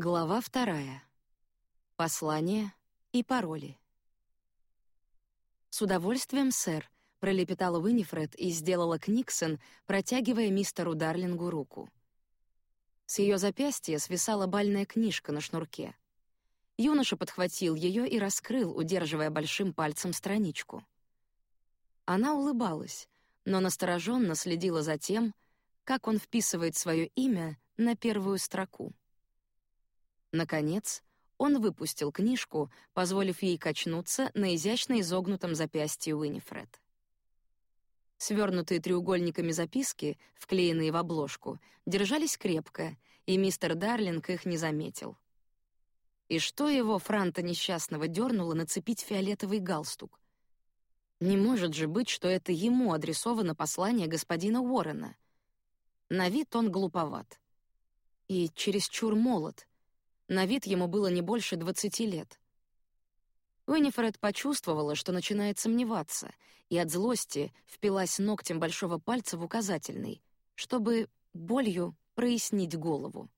Глава вторая. Послание и пароли. С удовольствием, сэр, пролепетала Уинифред и сделала Книксон, протягивая мистеру Дарлингу руку. С ее запястья свисала бальная книжка на шнурке. Юноша подхватил ее и раскрыл, удерживая большим пальцем страничку. Она улыбалась, но настороженно следила за тем, как он вписывает свое имя на первую строку. Наконец, он выпустил книжку, позволив ей качнуться на изящно изогнутом запястье Уинифред. Свернутые треугольниками записки, вклеенные в обложку, держались крепко, и мистер Дарлинг их не заметил. И что его франта несчастного дернуло нацепить фиолетовый галстук? Не может же быть, что это ему адресовано послание господина Уоррена. На вид он глуповат и чересчур молод. На вид ему было не больше двадцати лет. Уинифред почувствовала, что начинает сомневаться, и от злости впилась ногтем большого пальца в указательный, чтобы болью прояснить голову.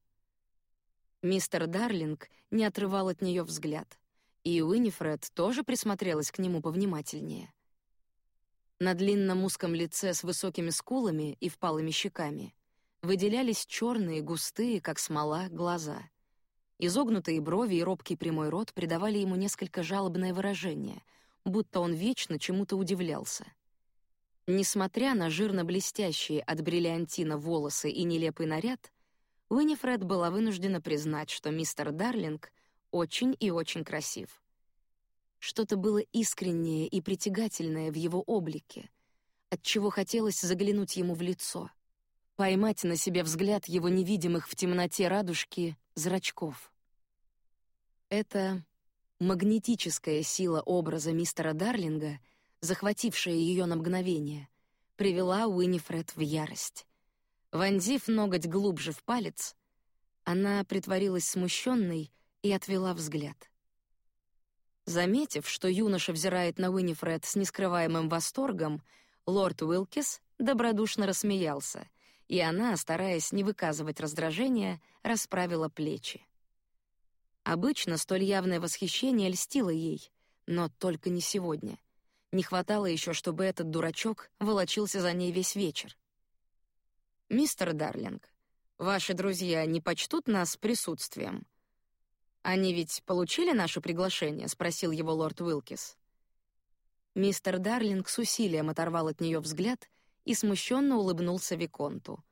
Мистер Дарлинг не отрывал от нее взгляд, и Уинифред тоже присмотрелась к нему повнимательнее. На длинном узком лице с высокими скулами и впалыми щеками выделялись черные, густые, как смола, глаза — Изогнутые брови и робкий прямой рот придавали ему несколько жалобное выражение, будто он вечно чему-то удивлялся. Несмотря на жирно-блестящие от бриллиантина волосы и нелепый наряд, Уинифред была вынуждена признать, что мистер Дарлинг очень и очень красив. Что-то было искреннее и притягательное в его облике, от чего хотелось заглянуть ему в лицо, поймать на себе взгляд его невидимых в темноте радужки зрачков. Это магнетическая сила образа мистера Дарлинга, захватившая ее на мгновение, привела Уинифред в ярость. Вонзив ноготь глубже в палец, она притворилась смущенной и отвела взгляд. Заметив, что юноша взирает на Уинифред с нескрываемым восторгом, лорд Уилкис добродушно рассмеялся, и она, стараясь не выказывать раздражения, расправила плечи. Обычно столь явное восхищение льстило ей, но только не сегодня. Не хватало еще, чтобы этот дурачок волочился за ней весь вечер. Мистер Дарлинг, ваши друзья не почтут нас присутствием. Они ведь получили наше приглашение, спросил его лорд Уилкис. Мистер Дарлинг с усилием оторвал от нее взгляд и смущенно улыбнулся виконту.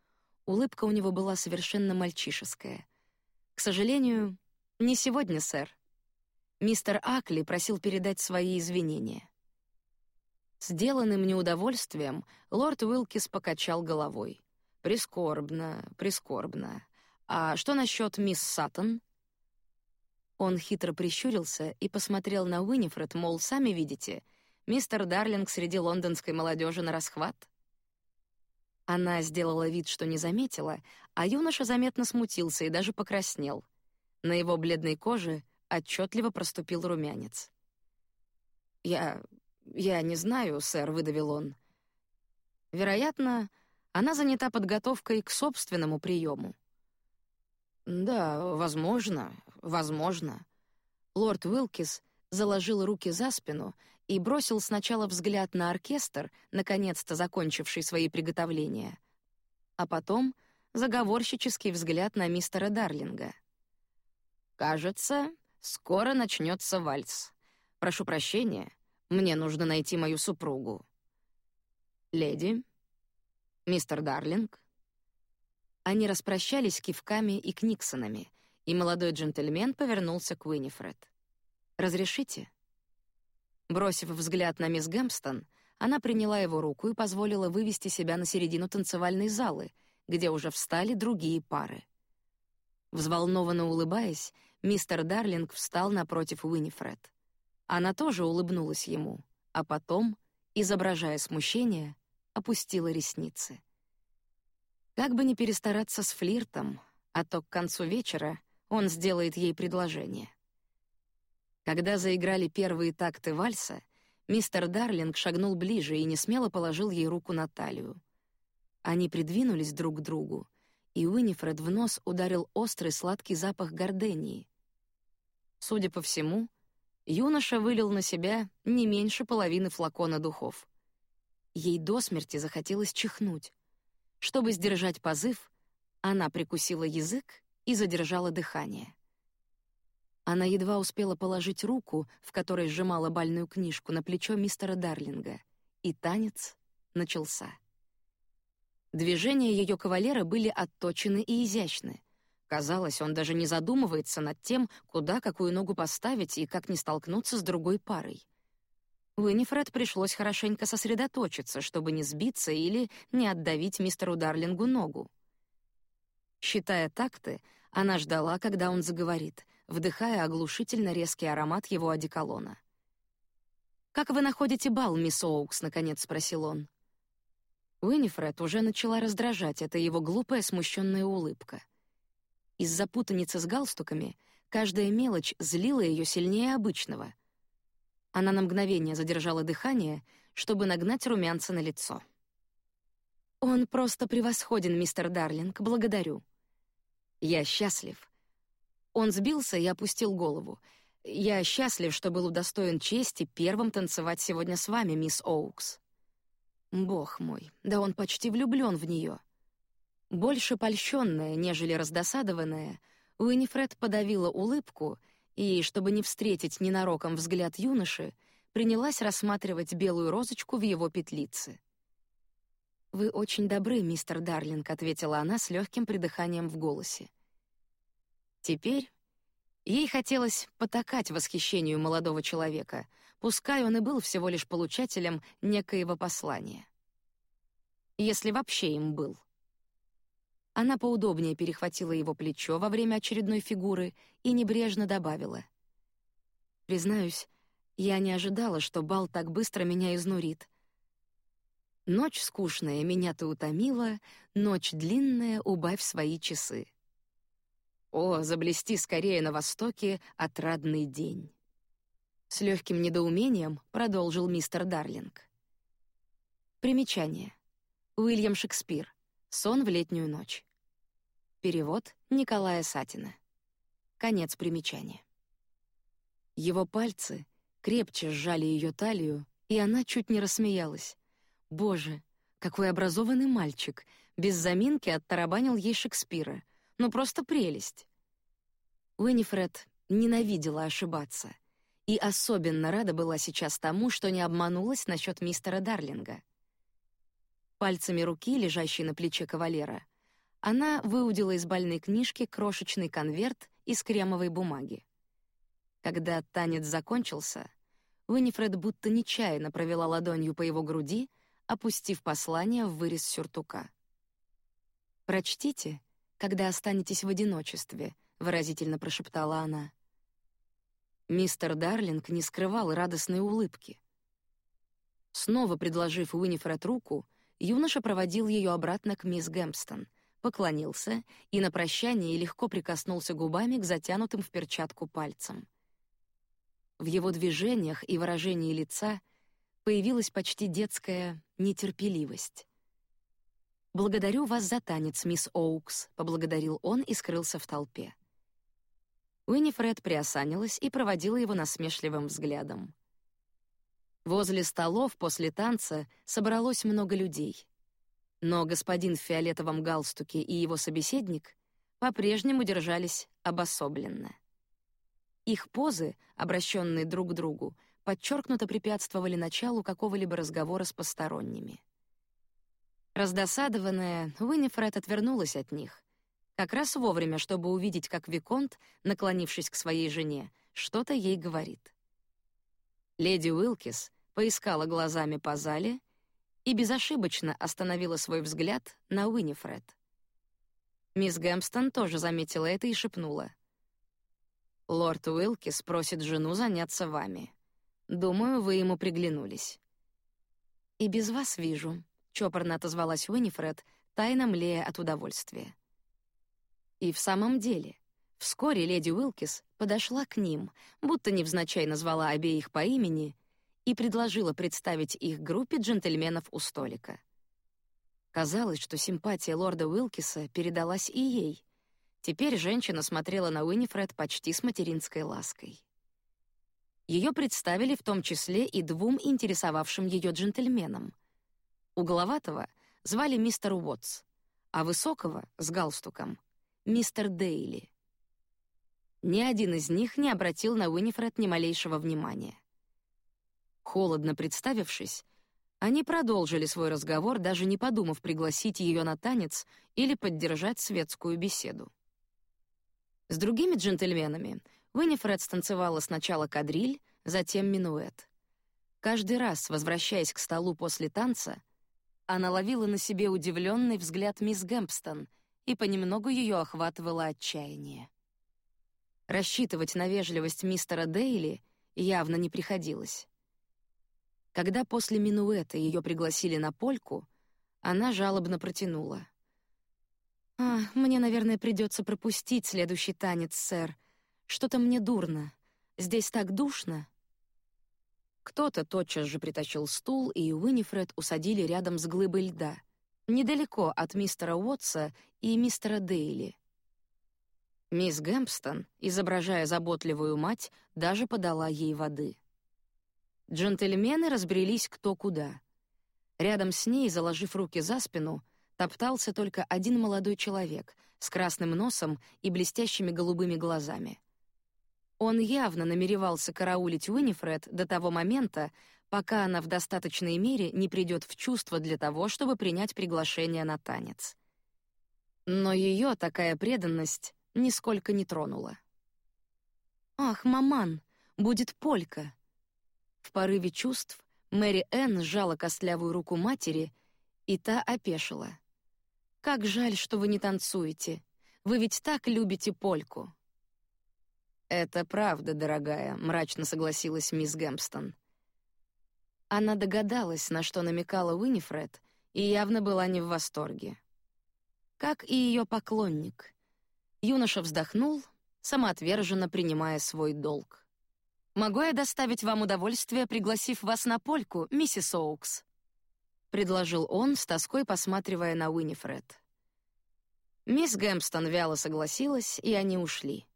Улыбка у него была совершенно мальчишеская. К сожалению, не сегодня, сэр. Мистер Акли просил передать свои извинения. Сделанным неудовольствием лорд Уилкис покачал головой. Прискорбно, прискорбно. А что насчет мисс Саттон? Он хитро прищурился и посмотрел на Уинифред, мол, сами видите, мистер Дарлинг среди лондонской молодежи на расхват. Она сделала вид, что не заметила, а юноша заметно смутился и даже покраснел — на его бледной коже отчетливо проступил румянец. Я я не знаю, сэр, выдавил он. Вероятно, она занята подготовкой к собственному приему. Да, возможно, возможно. Лорд Уилкис заложил руки за спину и бросил сначала взгляд на оркестр, наконец-то закончивший свои приготовления, а потом заговорщический взгляд на мистера Дарлинга. Кажется, скоро начнется вальс. Прошу прощения, мне нужно найти мою супругу. Леди, мистер Дарлинг. Они распрощались кивками и книксонами, и молодой джентльмен повернулся к Уинифред. Разрешите? Бросив взгляд на мисс Гэмпстон, она приняла его руку и позволила вывести себя на середину танцевальной залы, где уже встали другие пары. Взволнованно улыбаясь, мистер Дарлинг встал напротив Уинифред. Она тоже улыбнулась ему, а потом, изображая смущение, опустила ресницы. Как бы ни перестараться с флиртом, а то к концу вечера он сделает ей предложение. Когда заиграли первые такты вальса, мистер Дарлинг шагнул ближе и несмело положил ей руку на талию. Они придвинулись друг к другу, и Уинифред в нос ударил острый сладкий запах гордении. Судя по всему, юноша вылил на себя не меньше половины флакона духов. Ей до смерти захотелось чихнуть. Чтобы сдержать позыв, она прикусила язык и задержала дыхание. Она едва успела положить руку, в которой сжимала бальную книжку, на плечо мистера Дарлинга, и танец начался. Движения ее кавалера были отточены и изящны. Казалось, он даже не задумывается над тем, куда какую ногу поставить и как не столкнуться с другой парой. Уинифред пришлось хорошенько сосредоточиться, чтобы не сбиться или не отдавить мистеру Дарлингу ногу. Считая такты, она ждала, когда он заговорит, вдыхая оглушительно резкий аромат его одеколона. «Как вы находите бал, мисс Оукс?» — наконец спросил он. Уинифред уже начала раздражать эта его глупая смущенная улыбка. Из-за путаницы с галстуками каждая мелочь злила ее сильнее обычного. Она на мгновение задержала дыхание, чтобы нагнать румянца на лицо. «Он просто превосходен, мистер Дарлинг, благодарю». «Я счастлив». Он сбился и опустил голову. «Я счастлив, что был удостоен чести первым танцевать сегодня с вами, мисс Оукс». Бог мой, да он почти влюблен в нее. Больше польщенная, нежели раздосадованная, Уинифред подавила улыбку и, чтобы не встретить ненароком взгляд юноши, принялась рассматривать белую розочку в его петлице. «Вы очень добры, мистер Дарлинг», — ответила она с легким придыханием в голосе. Теперь ей хотелось потакать восхищению молодого человека, пускай он и был всего лишь получателем некоего послания. Если вообще им был. Она поудобнее перехватила его плечо во время очередной фигуры и небрежно добавила: "Признаюсь, я не ожидала, что бал так быстро меня изнурит. Ночь скучная меня ты утомила, ночь длинная убавь свои часы. О, заблести скорее на востоке отрадный день". С легким недоумением продолжил мистер Дарлинг. Примечание. Уильям Шекспир. Сон в летнюю ночь. Перевод Николая Сатина. Конец примечания. Его пальцы крепче сжали ее талию, и она чуть не рассмеялась. Боже, какой образованный мальчик! Без заминки оттарабанил ей Шекспира. Ну просто прелесть. Уинифред ненавидела ошибаться и особенно рада была сейчас тому, что не обманулась насчет мистера Дарлинга. Пальцами руки, лежащей на плече кавалера, она выудила из больной книжки крошечный конверт из кремовой бумаги. Когда танец закончился, Уинифред будто нечаянно провела ладонью по его груди, опустив послание в вырез сюртука. «Прочтите, когда останетесь в одиночестве», — выразительно прошептала она. Мистер Дарлинг не скрывал радостной улыбки. Снова предложив Уинифред руку, юноша проводил ее обратно к мисс Гэмпстон — поклонился и на прощание легко прикоснулся губами к затянутым в перчатку пальцам. В его движениях и выражении лица появилась почти детская нетерпеливость. «Благодарю вас за танец, мисс Оукс», — поблагодарил он и скрылся в толпе. Уинифред приосанилась и проводила его насмешливым взглядом. Возле столов после танца собралось много людей — но господин в фиолетовом галстуке и его собеседник по-прежнему держались обособленно. Их позы, обращенные друг к другу, подчеркнуто препятствовали началу какого-либо разговора с посторонними. Раздосадованная, Уинифред отвернулась от них, как раз вовремя, чтобы увидеть, как Виконт, наклонившись к своей жене, что-то ей говорит. Леди Уилкис поискала глазами по зале и безошибочно остановила свой взгляд на Уинифред. Мисс Гэмпстон тоже заметила это и шепнула. «Лорд Уилкис просит жену заняться вами. Думаю, вы ему приглянулись». «И без вас вижу», — чопорно отозвалась Уинифред, тайно млея от удовольствия. И в самом деле, вскоре леди Уилкис подошла к ним, будто невзначай назвала обеих по имени — и предложила представить их группе джентльменов у столика. Казалось, что симпатия лорда Уилкиса передалась и ей. Теперь женщина смотрела на Уинифред почти с материнской лаской. Ее представили в том числе и двум интересовавшим ее джентльменам. Угловатого звали мистер Уотс, а высокого с галстуком мистер Дейли. Ни один из них не обратил на Уинифред ни малейшего внимания. Холодно представившись, они продолжили свой разговор, даже не подумав пригласить ее на танец или поддержать светскую беседу. С другими джентльменами Уинифред станцевала сначала кадриль, затем минуэт. Каждый раз, возвращаясь к столу после танца, она ловила на себе удивленный взгляд мисс Гэмпстон, и понемногу ее охватывало отчаяние. Рассчитывать на вежливость мистера Дейли явно не приходилось. Когда после минуэта ее пригласили на польку, она жалобно протянула: "А, мне, наверное, придется пропустить следующий танец, сэр. Что-то мне дурно. Здесь так душно". Кто-то тотчас же притащил стул, и Уинифред усадили рядом с глыбой льда, недалеко от мистера Уотса и мистера Дейли. Мисс Гэмпстон, изображая заботливую мать, даже подала ей воды. Джентльмены разбрелись кто куда. Рядом с ней, заложив руки за спину, топтался только один молодой человек с красным носом и блестящими голубыми глазами. Он явно намеревался караулить Уинифред до того момента, пока она в достаточной мере не придет в чувство для того, чтобы принять приглашение на танец. Но ее такая преданность нисколько не тронула. «Ах, маман, будет полька!» В порыве чувств Мэри Энн сжала костлявую руку матери, и та опешила. «Как жаль, что вы не танцуете. Вы ведь так любите польку». «Это правда, дорогая», — мрачно согласилась мисс Гэмпстон. Она догадалась, на что намекала Уинифред, и явно была не в восторге. Как и ее поклонник — Юноша вздохнул, самоотверженно принимая свой долг. «Могу я доставить вам удовольствие, пригласив вас на польку, миссис Оукс?» — предложил он, с тоской посматривая на Уинифред. Мисс Гэмпстон вяло согласилась, и они ушли.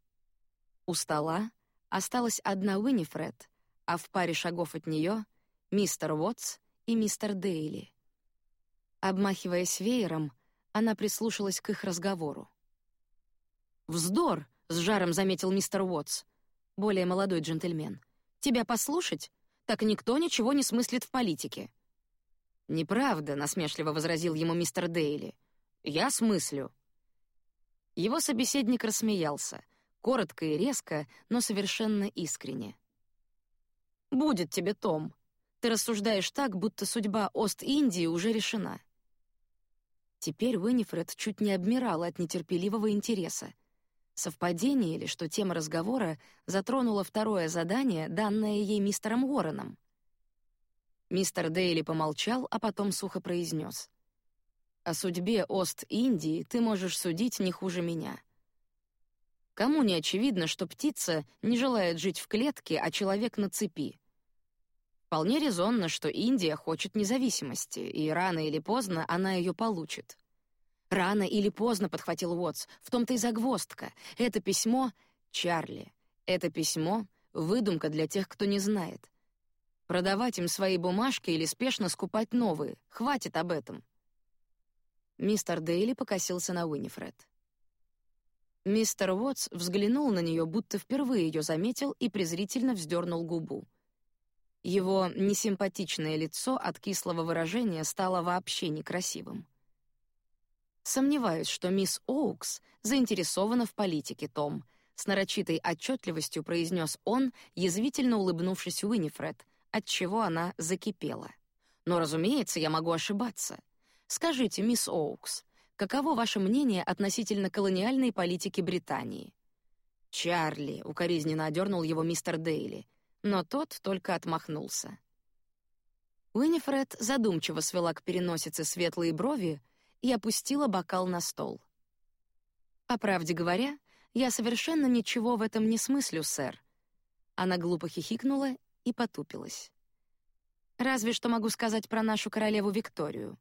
У стола осталась одна Уинифред, а в паре шагов от нее — мистер Уотс и мистер Дейли. Обмахиваясь веером, она прислушалась к их разговору. «Вздор!» — с жаром заметил мистер Уотс, более молодой джентльмен. «Тебя послушать? Так никто ничего не смыслит в политике». «Неправда», — насмешливо возразил ему мистер Дейли. «Я смыслю». Его собеседник рассмеялся, коротко и резко, но совершенно искренне. «Будет тебе, Том. Ты рассуждаешь так, будто судьба Ост-Индии уже решена». Теперь Уинифред чуть не обмирала от нетерпеливого интереса. Совпадение ли, что тема разговора затронула второе задание, данное ей мистером Уорреном? Мистер Дейли помолчал, а потом сухо произнес: "О судьбе Ост-Индии ты можешь судить не хуже меня. Кому не очевидно, что птица не желает жить в клетке, а человек на цепи? Вполне резонно, что Индия хочет независимости, и рано или поздно она ее получит. Рано или поздно подхватил Уотс. В том-то и загвоздка. Это письмо Чарли. Это письмо выдумка для тех, кто не знает. Продавать им свои бумажки или спешно скупать новые. Хватит об этом. Мистер Дейли покосился на Уинифред. Мистер Уотс взглянул на нее, будто впервые ее заметил и презрительно вздернул губу. Его несимпатичное лицо от кислого выражения стало вообще некрасивым. Сомневаюсь, что мисс Оукс заинтересована в политике, Том, с нарочитой отчетливостью произнес он, язвительно улыбнувшись Уинифред, от чего она закипела. Но, разумеется, я могу ошибаться. Скажите, мисс Оукс, каково ваше мнение относительно колониальной политики Британии? Чарли укоризненно одернул его мистер Дейли, но тот только отмахнулся. Уинифред задумчиво свела к переносице светлые брови, и опустила бокал на стол. По правде говоря, я совершенно ничего в этом не смыслю, сэр. Она глупо хихикнула и потупилась. Разве что могу сказать про нашу королеву Викторию.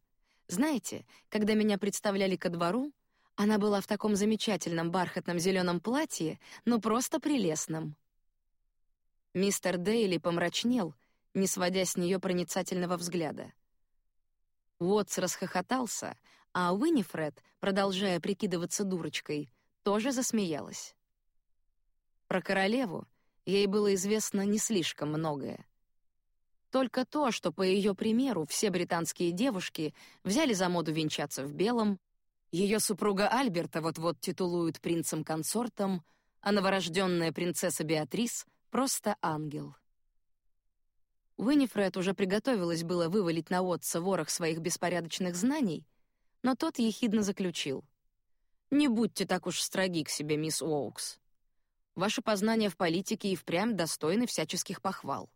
Знаете, когда меня представляли ко двору, она была в таком замечательном бархатном зеленом платье, ну просто прелестном. Мистер Дейли помрачнел, не сводя с нее проницательного взгляда. Уотс расхохотался, а Уинифред, продолжая прикидываться дурочкой, тоже засмеялась. Про королеву ей было известно не слишком многое. Только то, что по ее примеру все британские девушки взяли за моду венчаться в белом, ее супруга Альберта вот-вот титулуют принцем-консортом, а новорожденная принцесса Беатрис просто ангел. Уинифред уже приготовилась было вывалить на Отца ворох своих беспорядочных знаний, но тот ехидно заключил: "Не будьте так уж строги к себе, мисс Оукс. Ваши познания в политике и впрямь достойны всяческих похвал.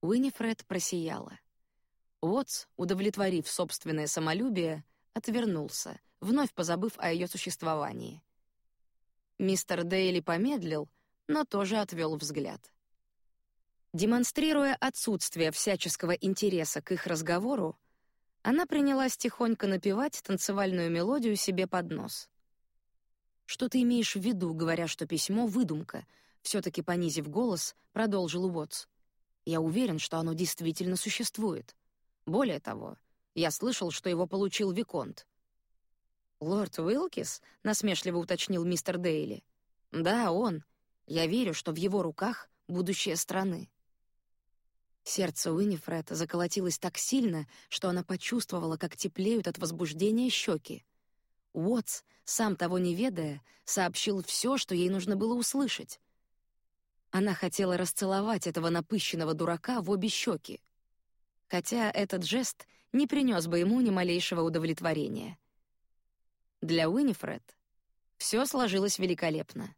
Уинифред просияла. Уотс, удовлетворив собственное самолюбие, отвернулся, вновь позабыв о ее существовании. Мистер Дейли помедлил, но тоже отвел взгляд. Демонстрируя отсутствие всяческого интереса к их разговору, она принялась тихонько напевать танцевальную мелодию себе под нос. Что ты имеешь в виду, говоря, что письмо выдумка? Все-таки понизив голос, продолжил Уотс. Я уверен, что оно действительно существует. Более того, я слышал, что его получил виконт. Лорд Уилкис насмешливо уточнил мистер Дейли. Да, он. Я верю, что в его руках будущее страны. Сердце Уинифред заколотилось так сильно, что она почувствовала, как теплеют от возбуждения щеки. Уотс, сам того не ведая, сообщил все, что ей нужно было услышать. Она хотела расцеловать этого напыщенного дурака в обе щеки, хотя этот жест не принес бы ему ни малейшего удовлетворения. Для Уинифред все сложилось великолепно.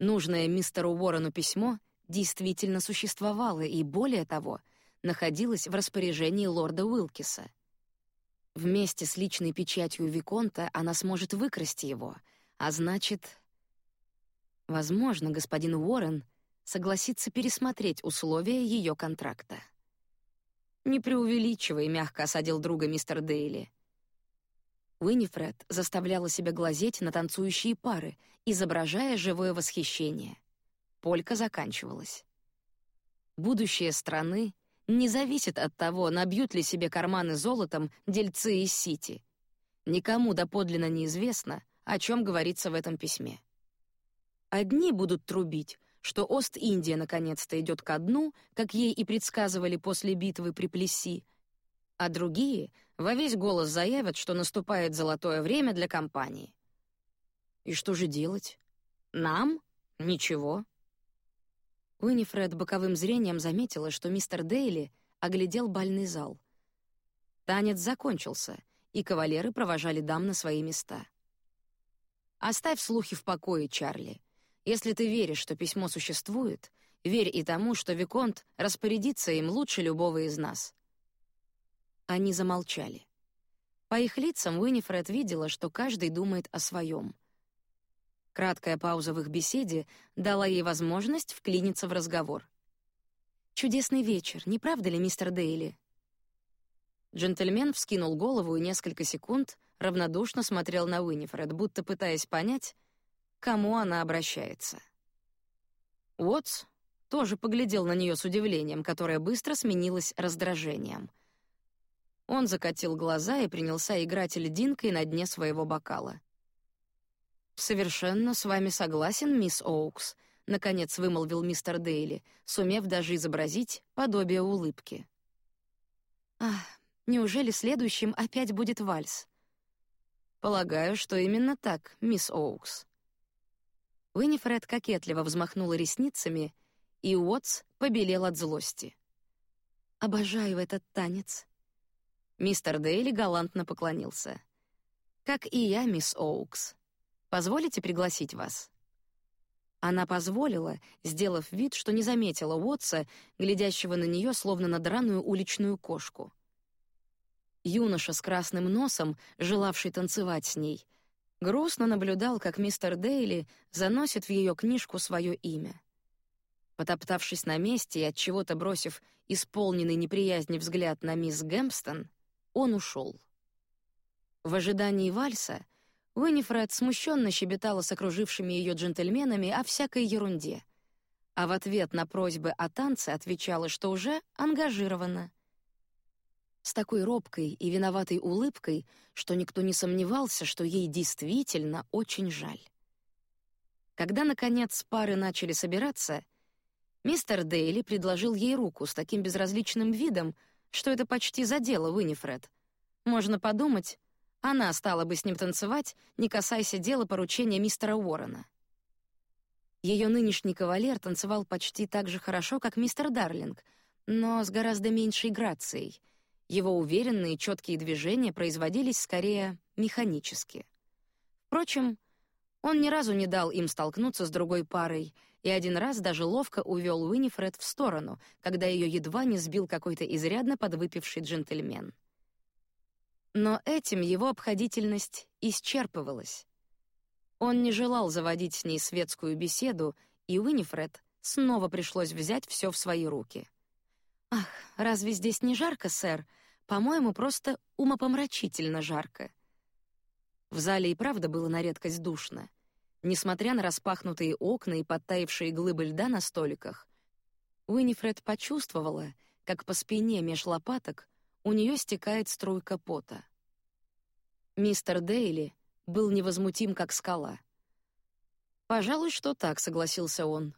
Нужное мистеру Уоррену письмо действительно существовало и, более того, находилось в распоряжении лорда Уилкиса. Вместе с личной печатью Виконта она сможет выкрасть его, а значит... Возможно, господин Уоррен согласится пересмотреть условия ее контракта. «Не преувеличивай», — мягко осадил друга мистер Дейли. Уинифред заставляла себя глазеть на танцующие пары, изображая живое восхищение. Полька заканчивалась. Будущее страны не зависит от того, набьют ли себе карманы золотом дельцы из Сити. Никому доподлинно неизвестно, о чем говорится в этом письме. Одни будут трубить, что Ост-Индия наконец-то идет ко дну, как ей и предсказывали после битвы при Плесси, а другие во весь голос заявят, что наступает золотое время для компании. И что же делать? Нам? Ничего. Уинифред боковым зрением заметила, что мистер Дейли оглядел бальный зал. Танец закончился, и кавалеры провожали дам на свои места. «Оставь слухи в покое, Чарли. Если ты веришь, что письмо существует, верь и тому, что Виконт распорядится им лучше любого из нас». Они замолчали. По их лицам Уинифред видела, что каждый думает о своем. Краткая пауза в их беседе дала ей возможность вклиниться в разговор. «Чудесный вечер, не правда ли, мистер Дейли?» Джентльмен вскинул голову и несколько секунд равнодушно смотрел на Уинифред, будто пытаясь понять, кому она обращается. Уотс тоже поглядел на нее с удивлением, которое быстро сменилось раздражением. Он закатил глаза и принялся играть льдинкой на дне своего бокала. «Совершенно с вами согласен, мисс Оукс», — наконец вымолвил мистер Дейли, сумев даже изобразить подобие улыбки. «Ах, неужели следующим опять будет вальс?» «Полагаю, что именно так, мисс Оукс», Уинифред кокетливо взмахнула ресницами, и Уотс побелел от злости. «Обожаю этот танец». Мистер Дейли галантно поклонился. «Как и я, мисс Оукс. Позволите пригласить вас?» Она позволила, сделав вид, что не заметила Уотса, глядящего на нее словно на драную уличную кошку. Юноша с красным носом, желавший танцевать с ней — грустно наблюдал, как мистер Дейли заносит в ее книжку свое имя. Потоптавшись на месте и от чего-то бросив исполненный неприязни взгляд на мисс Гэмпстон, он ушел. В ожидании вальса Уинифред смущенно щебетала с окружившими ее джентльменами о всякой ерунде, а в ответ на просьбы о танце отвечала, что уже ангажирована. С такой робкой и виноватой улыбкой, что никто не сомневался, что ей действительно очень жаль. Когда наконец пары начали собираться, мистер Дейли предложил ей руку с таким безразличным видом, что это почти задело Уинифред. Можно подумать, она стала бы с ним танцевать, не касаясь дела поручения мистера Уоррена. Ее нынешний кавалер танцевал почти так же хорошо, как мистер Дарлинг, но с гораздо меньшей грацией. Его уверенные, четкие движения производились скорее механически. Впрочем, он ни разу не дал им столкнуться с другой парой, и один раз даже ловко увел Уинифред в сторону, когда ее едва не сбил какой-то изрядно подвыпивший джентльмен. Но этим его обходительность исчерпывалась. Он не желал заводить с ней светскую беседу, и Уинифред снова пришлось взять все в свои руки. Ах, разве здесь не жарко, сэр? По-моему, просто умопомрачительно жарко. В зале и правда было на редкость душно. Несмотря на распахнутые окна и подтаившие глыбы льда на столиках, Уинифред почувствовала, как по спине меж лопаток у нее стекает струйка пота. Мистер Дейли был невозмутим, как скала. «Пожалуй, что так», — согласился он.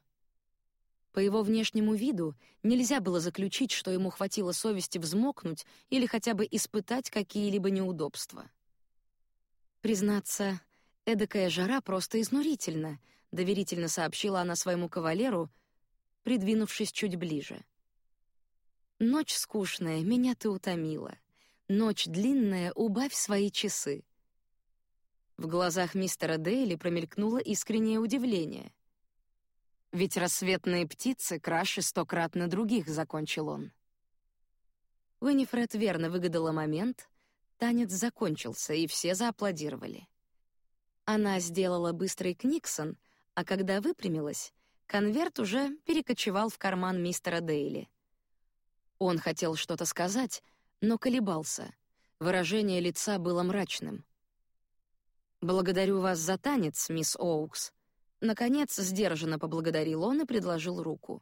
По его внешнему виду нельзя было заключить, что ему хватило совести взмокнуть или хотя бы испытать какие-либо неудобства. Признаться, эдакая жара просто изнурительна, доверительно сообщила она своему кавалеру, придвинувшись чуть ближе. Ночь скучная, меня ты утомила. Ночь длинная, убавь свои часы. В глазах мистера Дейли промелькнуло искреннее удивление. Ведь рассветные птицы краше стократно других, закончил он. Уинифред верно выгадала момент, танец закончился, и все зааплодировали. Она сделала быстрый книксон, а когда выпрямилась, конверт уже перекочевал в карман мистера Дейли. Он хотел что-то сказать, но колебался. Выражение лица было мрачным. Благодарю вас за танец, мисс Оукс. Наконец сдержанно поблагодарил он и предложил руку.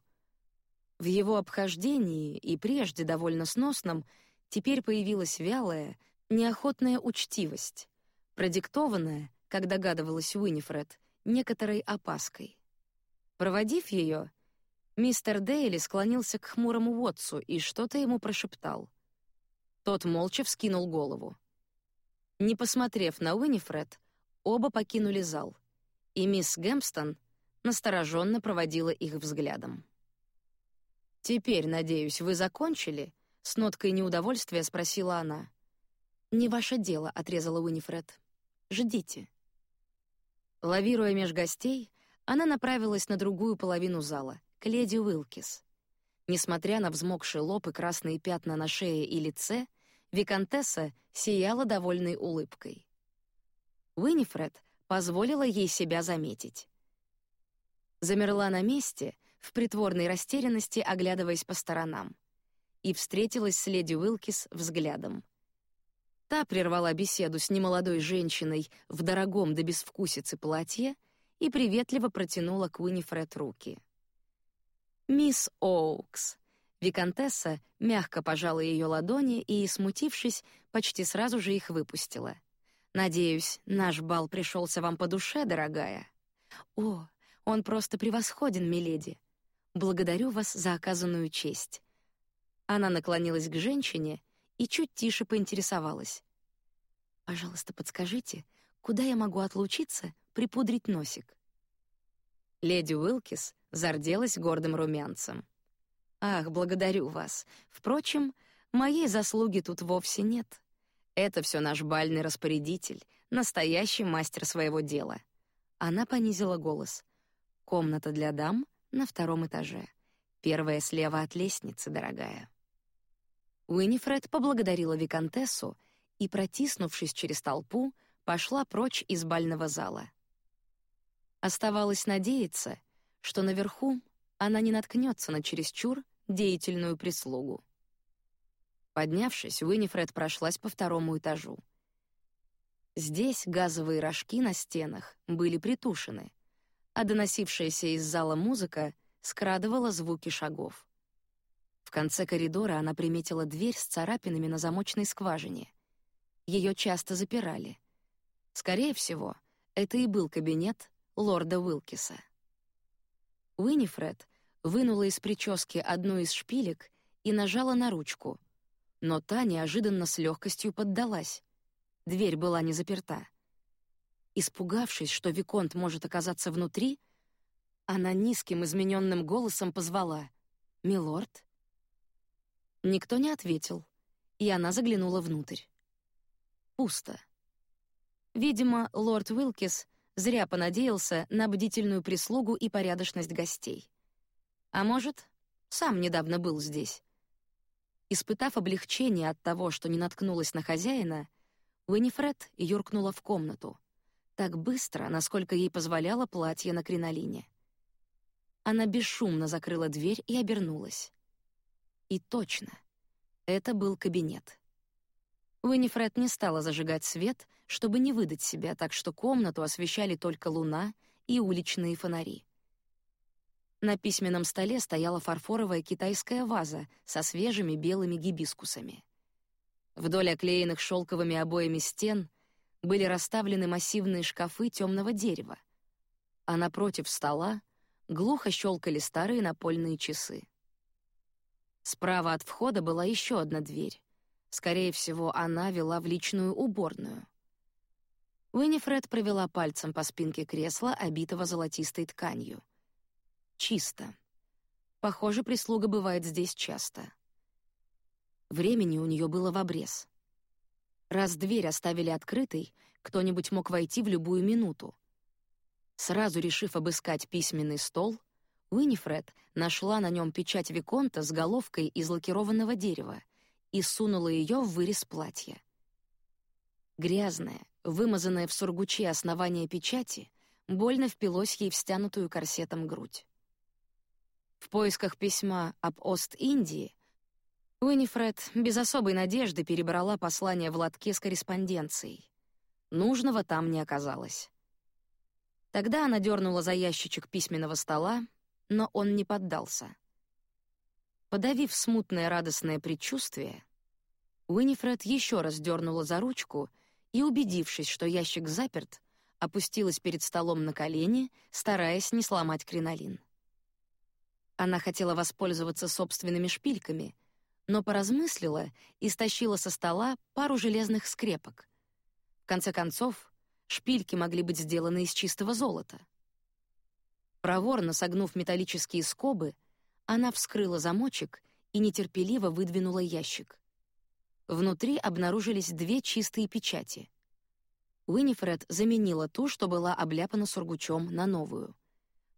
В его обхождении и прежде довольно сносном теперь появилась вялая, неохотная учтивость, продиктованная, как догадывалась Уинифред, некоторой опаской. Проводив ее, Мистер Дейли склонился к хмурому Уотсу и что-то ему прошептал. Тот молча вскинул голову. Не посмотрев на Уинифред, оба покинули зал, и мисс Гэмпстон настороженно проводила их взглядом. «Теперь, надеюсь, вы закончили?» — с ноткой неудовольствия спросила она. «Не ваше дело», — отрезала Уинифред. «Ждите». Лавируя меж гостей, она направилась на другую половину зала — к леди Уилкис. Несмотря на взмокший лоб и красные пятна на шее и лице, виконтесса сияла довольной улыбкой. Уинифред позволила ей себя заметить. Замерла на месте, в притворной растерянности оглядываясь по сторонам, и встретилась с леди Уилкис взглядом. Та прервала беседу с немолодой женщиной в дорогом до безвкусицы платье и приветливо протянула к Уинифред руки. «Мисс Оукс». Викантесса мягко пожала ее ладони и, смутившись, почти сразу же их выпустила. «Надеюсь, наш бал пришелся вам по душе, дорогая?» «О, он просто превосходен, миледи. Благодарю вас за оказанную честь». Она наклонилась к женщине и чуть тише поинтересовалась. «Пожалуйста, подскажите, куда я могу отлучиться, припудрить носик?» Леди Уилкис зарделась гордым румянцем. Ах, благодарю вас. Впрочем, моей заслуги тут вовсе нет. Это все наш бальный распорядитель, настоящий мастер своего дела. Она понизила голос. Комната для дам на втором этаже. Первая слева от лестницы, дорогая. Уинифред поблагодарила виконтессу и, протиснувшись через толпу, пошла прочь из бального зала. Оставалось надеяться, что наверху она не наткнется на чересчур деятельную прислугу. Поднявшись, Уинифред прошлась по второму этажу. Здесь газовые рожки на стенах были притушены, а доносившаяся из зала музыка скрадывала звуки шагов. В конце коридора она приметила дверь с царапинами на замочной скважине. Ее часто запирали. Скорее всего, это и был кабинет лорда Уилкиса. Уинифред вынула из прически одну из шпилек и нажала на ручку, но та неожиданно с легкостью поддалась. Дверь была не заперта. Испугавшись, что виконт может оказаться внутри, она низким измененным голосом позвала: "Милорд". Никто не ответил, и она заглянула внутрь. Пусто. Видимо, лорд Уилкис зря понадеялся на бдительную прислугу и порядочность гостей. А может, сам недавно был здесь. Испытав облегчение от того, что не наткнулась на хозяина, Уинифред юркнула в комнату, так быстро, насколько ей позволяло платье на кринолине. Она бесшумно закрыла дверь и обернулась. И точно, это был кабинет. Уинифред не стала зажигать свет, чтобы не выдать себя, так что комнату освещали только луна и уличные фонари. На письменном столе стояла фарфоровая китайская ваза со свежими белыми гибискусами. Вдоль оклеенных шелковыми обоями стен были расставлены массивные шкафы темного дерева, а напротив стола глухо щелкали старые напольные часы. Справа от входа была еще одна дверь. Скорее всего, она вела в личную уборную. Уинифред провела пальцем по спинке кресла, обитого золотистой тканью. Чисто. Похоже, прислуга бывает здесь часто. Времени у нее было в обрез. Раз дверь оставили открытой, кто-нибудь мог войти в любую минуту. Сразу решив обыскать письменный стол, Уинифред нашла на нем печать виконта с головкой из лакированного дерева и сунула ее в вырез платья. Грязное, вымазанное в сургуче основание печати больно впилось ей в стянутую корсетом грудь. В поисках письма об Ост-Индии Уинифред без особой надежды перебрала послание в лотке с корреспонденцией. Нужного там не оказалось. Тогда она дернула за ящичек письменного стола, но он не поддался. Подавив смутное радостное предчувствие, Уинифред еще раз дернула за ручку и, убедившись, что ящик заперт, опустилась перед столом на колени, стараясь не сломать кринолин. Она хотела воспользоваться собственными шпильками — но поразмыслила и стащила со стола пару железных скрепок. В конце концов, шпильки могли быть сделаны из чистого золота. Проворно согнув металлические скобы, она вскрыла замочек и нетерпеливо выдвинула ящик. Внутри обнаружились две чистые печати. Уинифред заменила ту, что была обляпана сургучом, на новую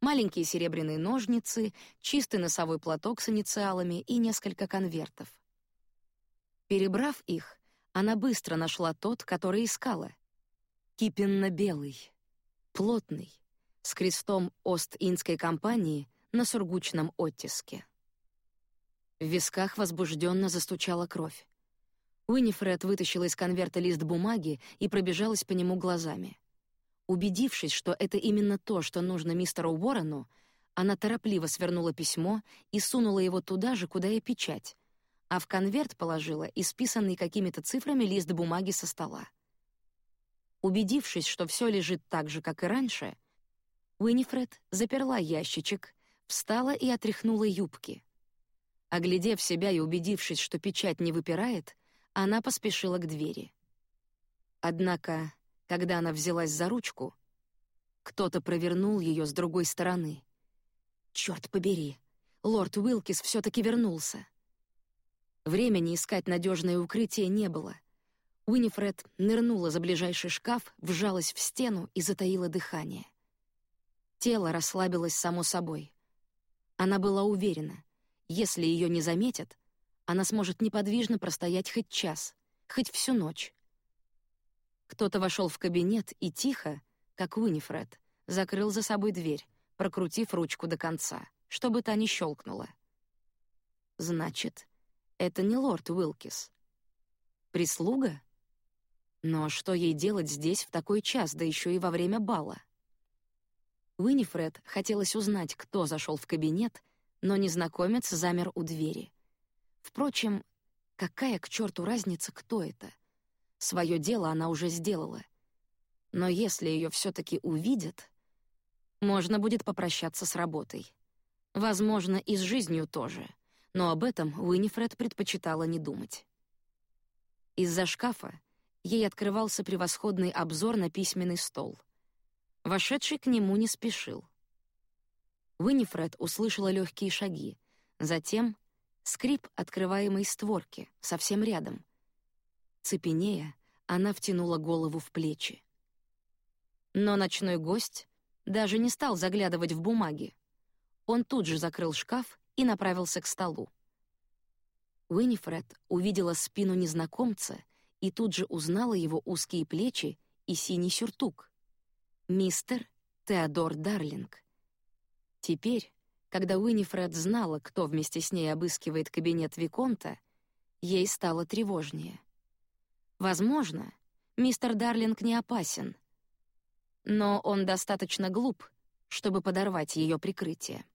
маленькие серебряные ножницы, чистый носовой платок с инициалами и несколько конвертов. Перебрав их, она быстро нашла тот, который искала. Кипенно-белый, плотный, с крестом Ост-Индской компании на сургучном оттиске. В висках возбужденно застучала кровь. Уинифред вытащила из конверта лист бумаги и пробежалась по нему глазами. Убедившись, что это именно то, что нужно мистеру Уоррену, она торопливо свернула письмо и сунула его туда же, куда и печать, а в конверт положила исписанный какими-то цифрами лист бумаги со стола. Убедившись, что все лежит так же, как и раньше, Уинифред заперла ящичек, встала и отряхнула юбки. Оглядев себя и убедившись, что печать не выпирает, она поспешила к двери. Однако когда она взялась за ручку, кто-то провернул ее с другой стороны. Черт побери, лорд Уилкис все-таки вернулся. Времени искать надежное укрытие не было. Уинифред нырнула за ближайший шкаф, вжалась в стену и затаила дыхание. Тело расслабилось само собой. Она была уверена, если ее не заметят, она сможет неподвижно простоять хоть час, хоть всю ночь. Кто-то вошел в кабинет и тихо, как Уинифред, закрыл за собой дверь, прокрутив ручку до конца, чтобы та не щелкнула. Значит, это не лорд Уилкис. Прислуга? Но что ей делать здесь в такой час, да еще и во время бала? Уинифред хотелось узнать, кто зашел в кабинет, но незнакомец замер у двери. Впрочем, какая к черту разница, кто это? Свое дело она уже сделала. Но если ее все-таки увидят, можно будет попрощаться с работой. Возможно, и с жизнью тоже, но об этом Уинифред предпочитала не думать. Из-за шкафа ей открывался превосходный обзор на письменный стол. Вошедший к нему не спешил. Уинифред услышала легкие шаги, затем скрип открываемой створки совсем рядом. Цепенея, она втянула голову в плечи. Но ночной гость даже не стал заглядывать в бумаги. Он тут же закрыл шкаф и направился к столу. Уинифред увидела спину незнакомца и тут же узнала его узкие плечи и синий сюртук. Мистер Теодор Дарлинг. Теперь, когда Уинифред знала, кто вместе с ней обыскивает кабинет виконта, ей стало тревожнее. Возможно, мистер Дарлинг не опасен, но он достаточно глуп, чтобы подорвать ее прикрытие.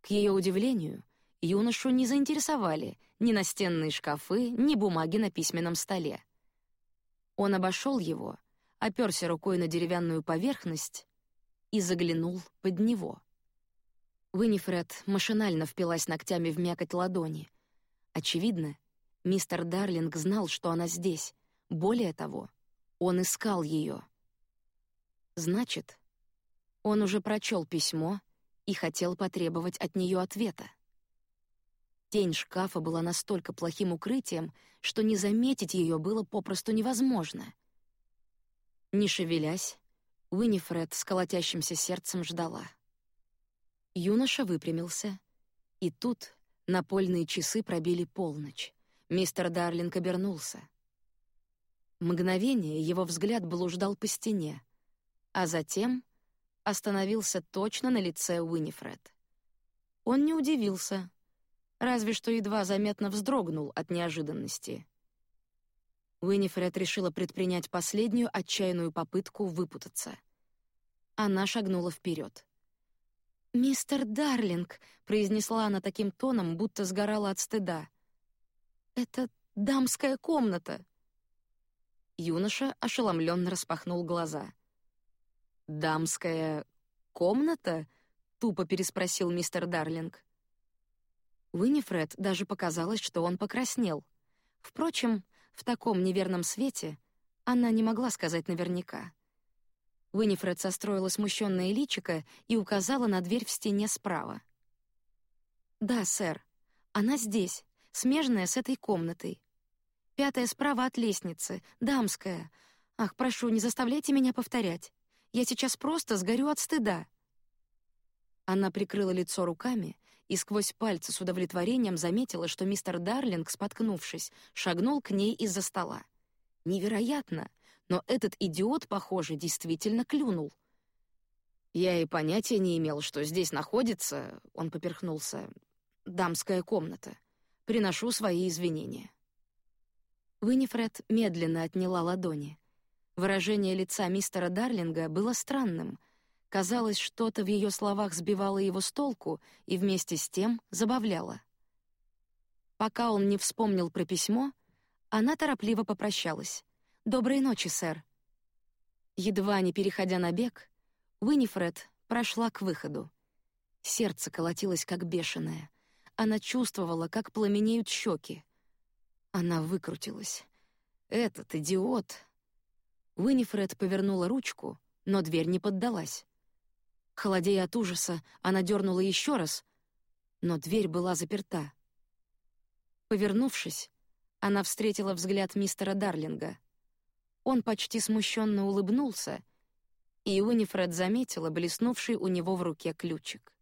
К ее удивлению, юношу не заинтересовали ни настенные шкафы, ни бумаги на письменном столе. Он обошел его, оперся рукой на деревянную поверхность и заглянул под него. Винифред машинально впилась ногтями в мякоть ладони. Очевидно, мистер Дарлинг знал, что она здесь. Более того, он искал ее. Значит, он уже прочел письмо и хотел потребовать от нее ответа. Тень шкафа была настолько плохим укрытием, что не заметить ее было попросту невозможно. Не шевелясь, Уинифред с колотящимся сердцем ждала. Юноша выпрямился, и тут напольные часы пробили полночь. Мистер Дарлинг обернулся. Мгновение его взгляд блуждал по стене, а затем остановился точно на лице Уинифред. Он не удивился, разве что едва заметно вздрогнул от неожиданности. Уинифред решила предпринять последнюю отчаянную попытку выпутаться. Она шагнула вперед. «Мистер Дарлинг», — произнесла она таким тоном, будто сгорала от стыда. «Это дамская комната». Юноша ошеломленно распахнул глаза — «Дамская комната?» — тупо переспросил мистер Дарлинг. Уинифред даже показалось, что он покраснел. Впрочем, в таком неверном свете она не могла сказать наверняка. Уинифред состроила смущенное личико и указала на дверь в стене справа. «Да, сэр. Она здесь, смежная с этой комнатой. Пятая справа от лестницы, дамская. Ах, прошу, не заставляйте меня повторять. Я сейчас просто сгорю от стыда. Она прикрыла лицо руками и сквозь пальцы с удовлетворением заметила, что мистер Дарлинг, споткнувшись, шагнул к ней из-за стола. Невероятно, но этот идиот, похоже, действительно клюнул. Я и понятия не имел, что здесь находится, он поперхнулся, дамская комната. Приношу свои извинения. Винифред медленно отняла ладони. Выражение лица мистера Дарлинга было странным. Казалось, что-то в ее словах сбивало его с толку и вместе с тем забавляло. Пока он не вспомнил про письмо, она торопливо попрощалась. «Доброй ночи, сэр». Едва не переходя на бег, Уинифред прошла к выходу. Сердце колотилось как бешеное. Она чувствовала, как пламенеют щеки. Она выкрутилась. Этот идиот Уинифред повернула ручку, но дверь не поддалась. Холодея от ужаса, она дернула еще раз, но дверь была заперта. Повернувшись, она встретила взгляд мистера Дарлинга. Он почти смущенно улыбнулся, и Уинифред заметила блеснувший у него в руке ключик.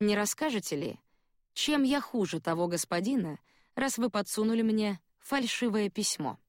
«Не расскажете ли, чем я хуже того господина, раз вы подсунули мне фальшивое письмо?»